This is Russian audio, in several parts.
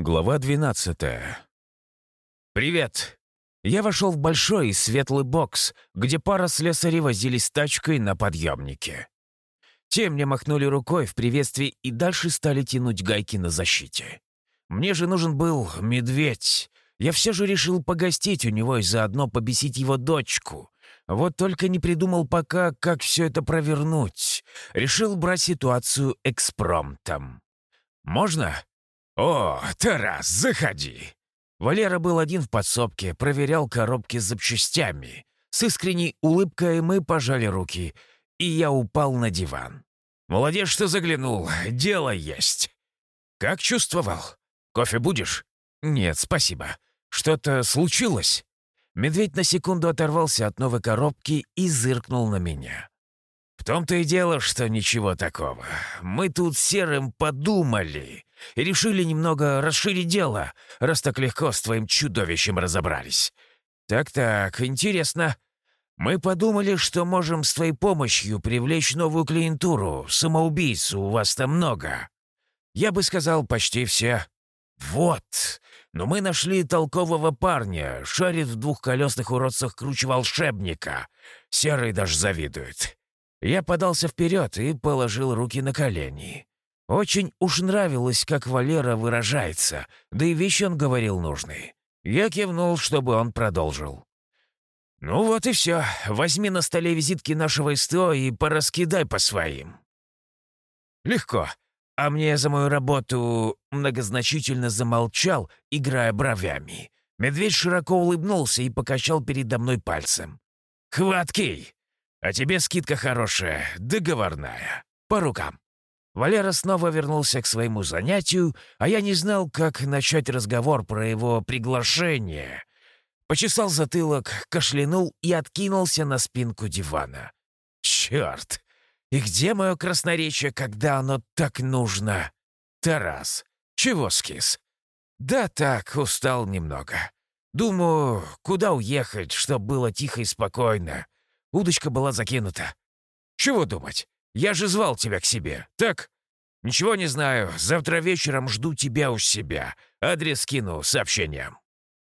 Глава 12 «Привет!» Я вошел в большой и светлый бокс, где пара слесарей возились тачкой на подъемнике. Те мне махнули рукой в приветствии и дальше стали тянуть гайки на защите. Мне же нужен был медведь. Я все же решил погостить у него и заодно побесить его дочку. Вот только не придумал пока, как все это провернуть. Решил брать ситуацию экспромтом. «Можно?» «О, Тарас, заходи!» Валера был один в подсобке, проверял коробки с запчастями. С искренней улыбкой мы пожали руки, и я упал на диван. «Молодец, что заглянул. Дело есть». «Как чувствовал? Кофе будешь?» «Нет, спасибо. Что-то случилось?» Медведь на секунду оторвался от новой коробки и зыркнул на меня. «В том-то и дело, что ничего такого. Мы тут Серым подумали и решили немного расширить дело, раз так легко с твоим чудовищем разобрались. Так-так, интересно. Мы подумали, что можем с твоей помощью привлечь новую клиентуру. Самоубийц у вас там много. Я бы сказал, почти все. Вот. Но мы нашли толкового парня, шарит в двухколесных уродцах круче волшебника. Серый даже завидует. Я подался вперед и положил руки на колени. Очень уж нравилось, как Валера выражается, да и вещи он говорил нужные. Я кивнул, чтобы он продолжил. «Ну вот и все. Возьми на столе визитки нашего СТО и пораскидай по своим». «Легко. А мне за мою работу многозначительно замолчал, играя бровями. Медведь широко улыбнулся и покачал передо мной пальцем. «Хваткий! А тебе скидка хорошая, договорная. По рукам». Валера снова вернулся к своему занятию, а я не знал, как начать разговор про его приглашение. Почесал затылок, кашлянул и откинулся на спинку дивана. «Черт! И где мое красноречие, когда оно так нужно?» «Тарас, чего скис?» «Да так, устал немного. Думаю, куда уехать, чтобы было тихо и спокойно. Удочка была закинута. Чего думать? Я же звал тебя к себе, так? Ничего не знаю. Завтра вечером жду тебя у себя. Адрес кину сообщением.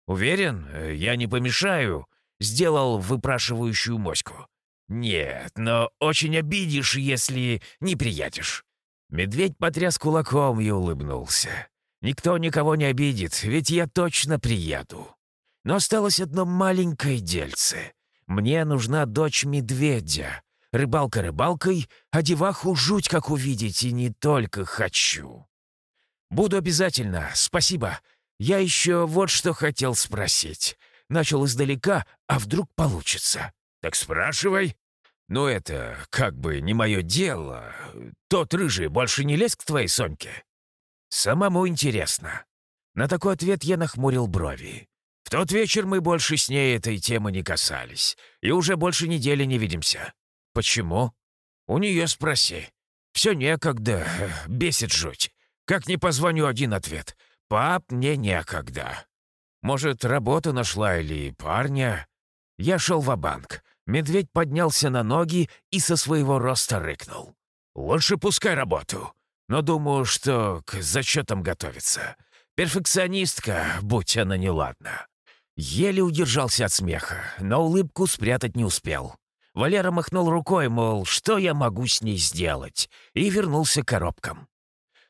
Уверен, я не помешаю. Сделал выпрашивающую моську. Нет, но очень обидишь, если не приятишь. Медведь потряс кулаком и улыбнулся. Никто никого не обидит, ведь я точно приеду. Но осталось одно маленькое дельце. Мне нужна дочь медведя. Рыбалка рыбалкой, а деваху жуть как увидеть, и не только хочу. Буду обязательно, спасибо. Я еще вот что хотел спросить. Начал издалека, а вдруг получится. Так спрашивай. Ну это как бы не мое дело. Тот рыжий больше не лез к твоей Соньке? Самому интересно. На такой ответ я нахмурил брови. В тот вечер мы больше с ней этой темы не касались, и уже больше недели не видимся. «Почему?» «У нее спроси. Все некогда, бесит жуть. Как не позвоню, один ответ. Пап, мне некогда. Может, работу нашла или парня?» Я шел в банк Медведь поднялся на ноги и со своего роста рыкнул. «Лучше пускай работу. Но думаю, что к зачетам готовится. Перфекционистка, будь она неладна». Еле удержался от смеха, но улыбку спрятать не успел. Валера махнул рукой, мол, что я могу с ней сделать, и вернулся к коробкам.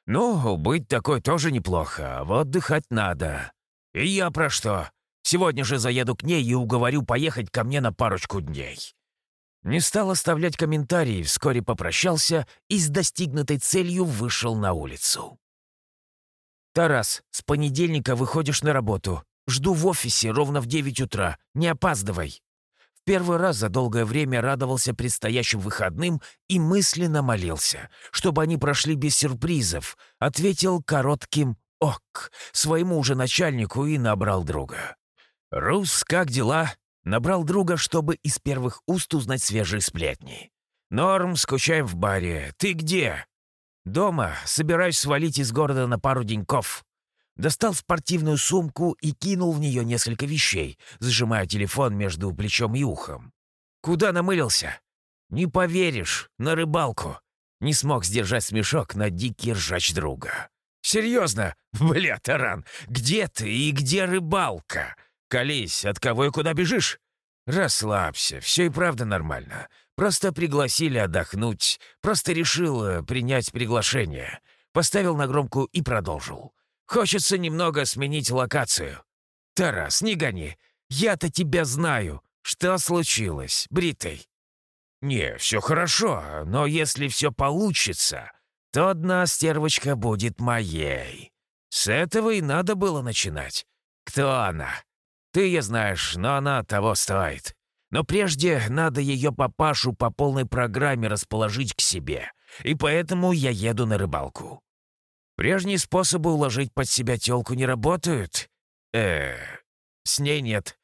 «Ну, быть такой тоже неплохо, а вот отдыхать надо. И я про что? Сегодня же заеду к ней и уговорю поехать ко мне на парочку дней». Не стал оставлять комментарии, вскоре попрощался и с достигнутой целью вышел на улицу. «Тарас, с понедельника выходишь на работу. Жду в офисе ровно в девять утра. Не опаздывай» первый раз за долгое время радовался предстоящим выходным и мысленно молился, чтобы они прошли без сюрпризов, ответил коротким «ок» своему уже начальнику и набрал друга. «Рус, как дела?» Набрал друга, чтобы из первых уст узнать свежие сплетни. «Норм, скучаем в баре. Ты где?» «Дома. Собираюсь свалить из города на пару деньков». Достал спортивную сумку и кинул в нее несколько вещей, зажимая телефон между плечом и ухом. «Куда намылился?» «Не поверишь, на рыбалку». Не смог сдержать смешок на дикий ржач друга. Серьезно? Бля, Таран, где ты и где рыбалка? Колись, от кого и куда бежишь? Расслабься, все и правда нормально. Просто пригласили отдохнуть. Просто решил э, принять приглашение. Поставил на громкую и продолжил. Хочется немного сменить локацию. Тарас, не гони. Я-то тебя знаю. Что случилось, Бритый? Не, все хорошо, но если все получится, то одна стервочка будет моей. С этого и надо было начинать. Кто она? Ты ее знаешь, но она того стоит. Но прежде надо ее папашу по полной программе расположить к себе, и поэтому я еду на рыбалку. Прежние способы уложить под себя телку не работают. э с ней нет.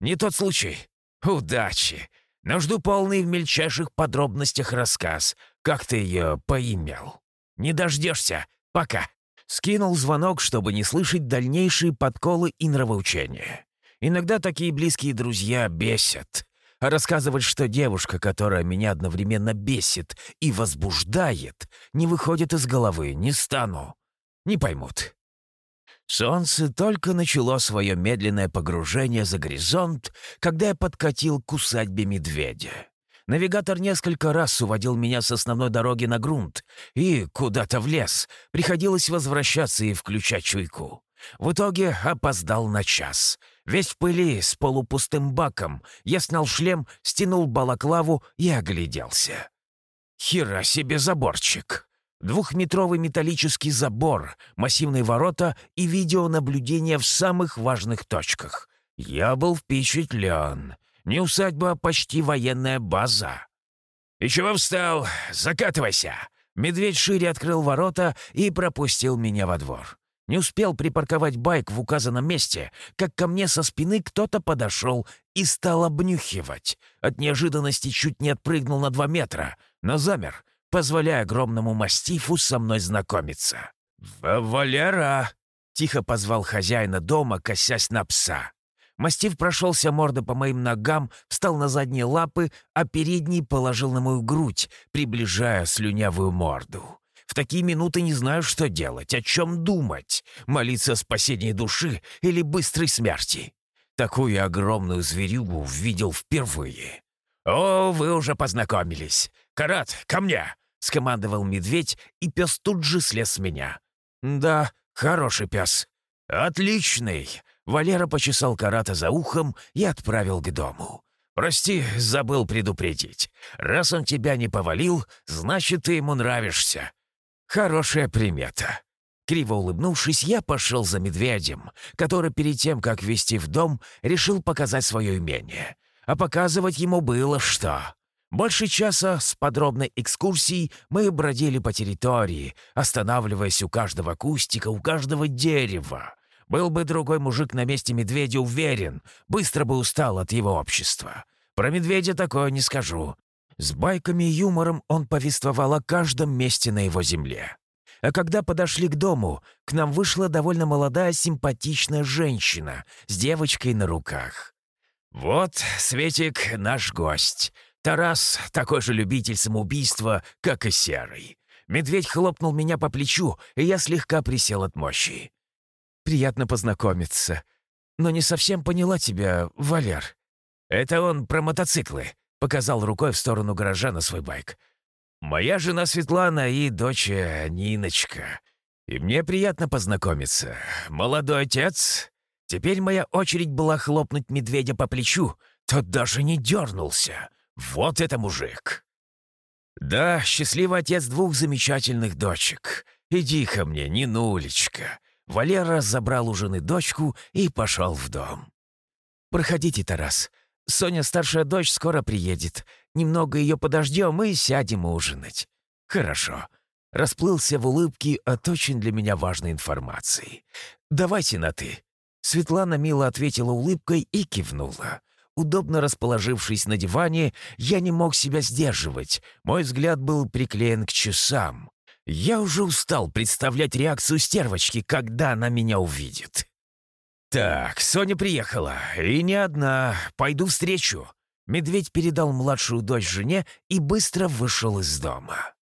Не тот случай. Удачи. Но жду полный в мельчайших подробностях рассказ, как ты ее поимел. Не дождешься. Пока. Скинул звонок, чтобы не слышать дальнейшие подколы и нравоучения. Иногда такие близкие друзья бесят. А рассказывать, что девушка, которая меня одновременно бесит и возбуждает, не выходит из головы, не стану. Не поймут. Солнце только начало свое медленное погружение за горизонт, когда я подкатил к усадьбе медведя. Навигатор несколько раз уводил меня с основной дороги на грунт и куда-то в лес. Приходилось возвращаться и включать чуйку. В итоге опоздал на час. Весь в пыли, с полупустым баком. Я снял шлем, стянул балаклаву и огляделся. Хера себе заборчик. Двухметровый металлический забор, массивные ворота и видеонаблюдение в самых важных точках. Я был впечатлен. Не усадьба, а почти военная база. «И чего встал? Закатывайся!» Медведь шире открыл ворота и пропустил меня во двор. Не успел припарковать байк в указанном месте, как ко мне со спины кто-то подошел и стал обнюхивать. От неожиданности чуть не отпрыгнул на два метра, но замер, позволяя огромному мастифу со мной знакомиться. «Валера!» — тихо позвал хозяина дома, косясь на пса. Мастиф прошелся мордой по моим ногам, встал на задние лапы, а передний положил на мою грудь, приближая слюнявую морду. В такие минуты не знаю, что делать, о чем думать. Молиться о спасении души или быстрой смерти. Такую огромную зверюгу видел впервые. «О, вы уже познакомились. Карат, ко мне!» — скомандовал медведь, и пес тут же слез с меня. «Да, хороший пес». «Отличный!» Валера почесал Карата за ухом и отправил к дому. «Прости, забыл предупредить. Раз он тебя не повалил, значит, ты ему нравишься. Хорошая примета». Криво улыбнувшись, я пошел за медведем, который перед тем, как вести в дом, решил показать свое имение. А показывать ему было что. Больше часа с подробной экскурсией мы бродили по территории, останавливаясь у каждого кустика, у каждого дерева. Был бы другой мужик на месте медведя уверен, быстро бы устал от его общества. Про медведя такое не скажу. С байками и юмором он повествовал о каждом месте на его земле. А когда подошли к дому, к нам вышла довольно молодая симпатичная женщина с девочкой на руках. «Вот, Светик, наш гость. Тарас такой же любитель самоубийства, как и Серый. Медведь хлопнул меня по плечу, и я слегка присел от мощи. «Приятно познакомиться. Но не совсем поняла тебя, Валер». «Это он про мотоциклы», — показал рукой в сторону гаража на свой байк. «Моя жена Светлана и дочь Ниночка. И мне приятно познакомиться. Молодой отец. Теперь моя очередь была хлопнуть медведя по плечу. Тот даже не дернулся. Вот это мужик!» «Да, счастливый отец двух замечательных дочек. Иди ко мне, не нулечка». Валера забрал у жены дочку и пошел в дом. «Проходите, Тарас. Соня, старшая дочь, скоро приедет. Немного ее подождем и сядем ужинать». «Хорошо». Расплылся в улыбке от очень для меня важной информации. «Давайте на «ты». Светлана мило ответила улыбкой и кивнула. Удобно расположившись на диване, я не мог себя сдерживать. Мой взгляд был приклеен к часам. Я уже устал представлять реакцию стервочки, когда она меня увидит. «Так, Соня приехала. И не одна. Пойду встречу». Медведь передал младшую дочь жене и быстро вышел из дома.